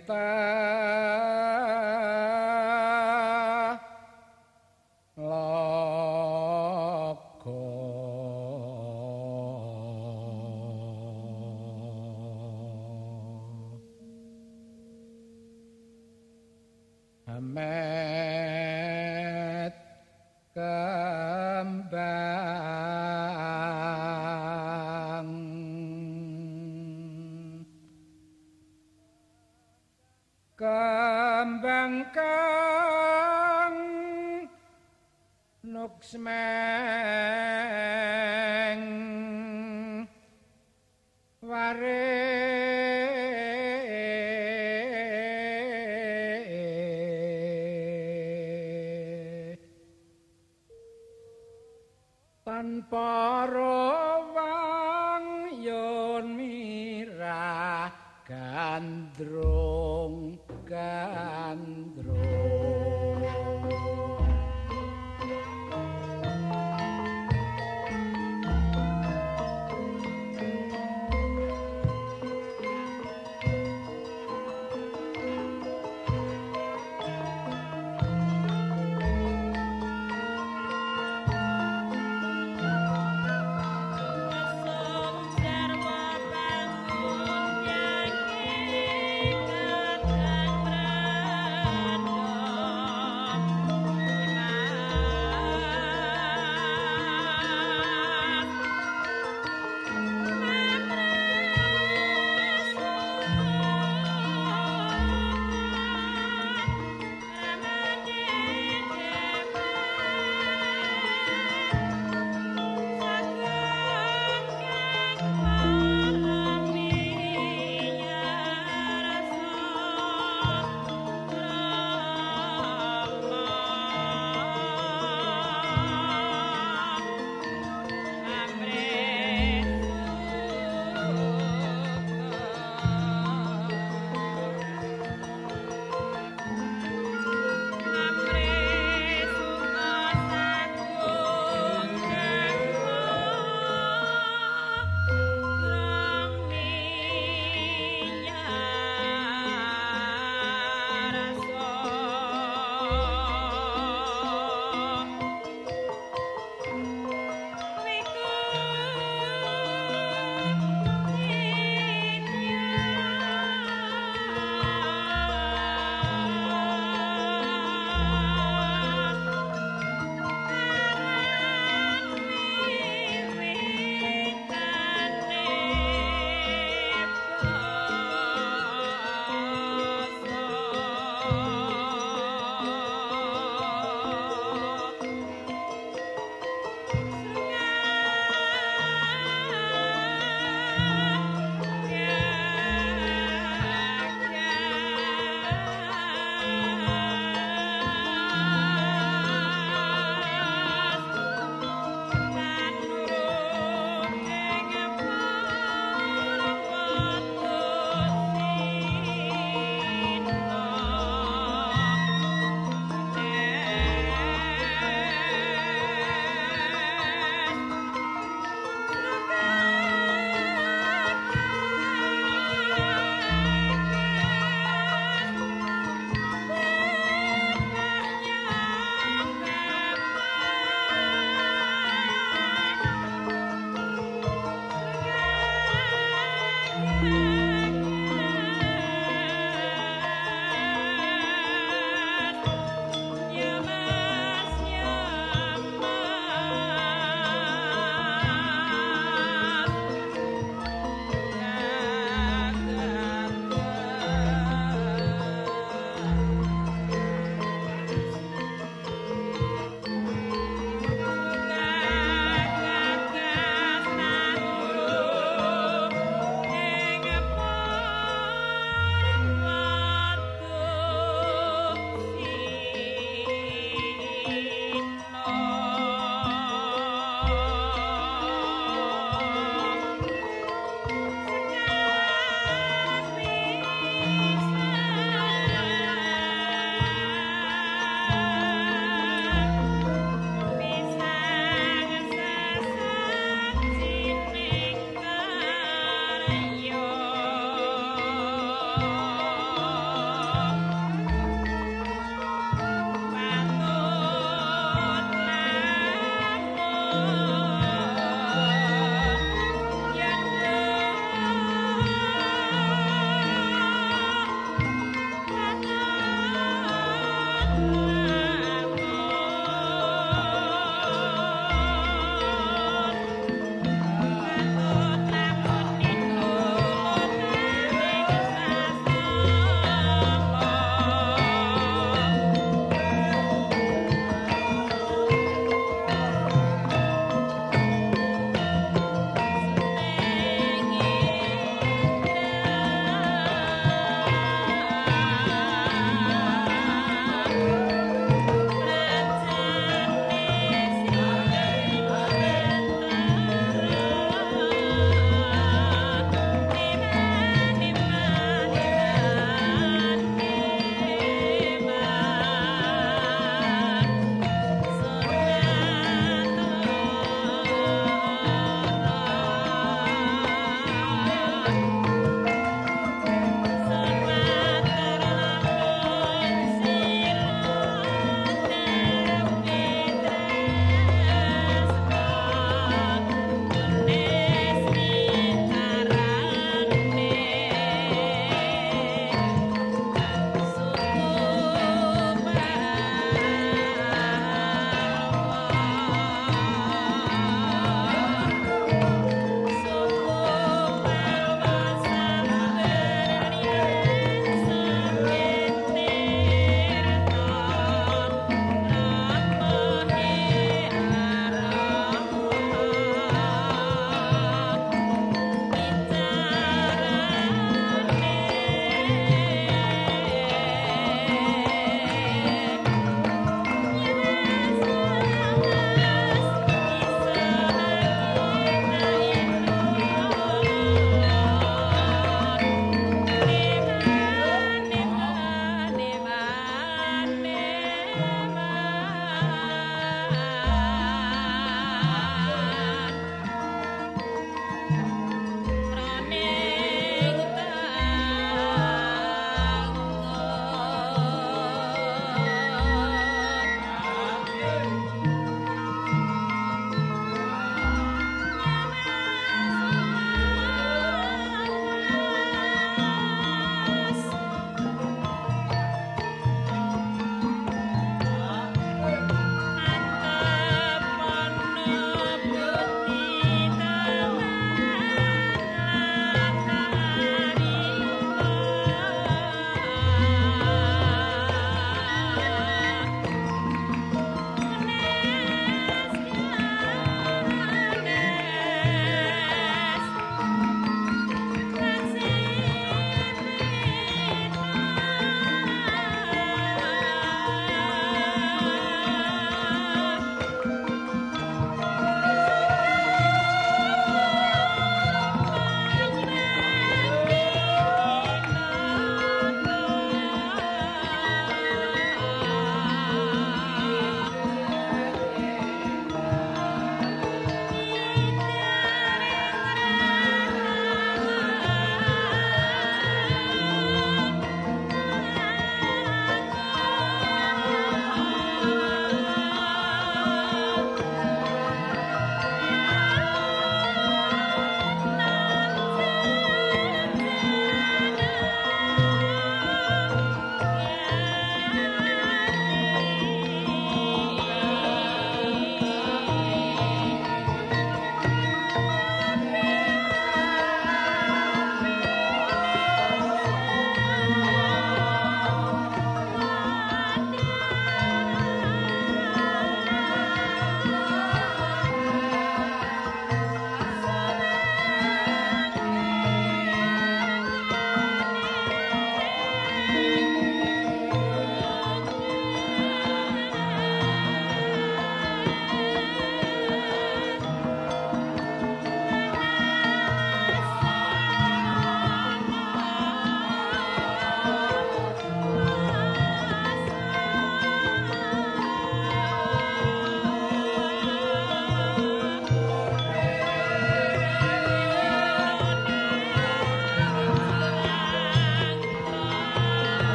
mringtah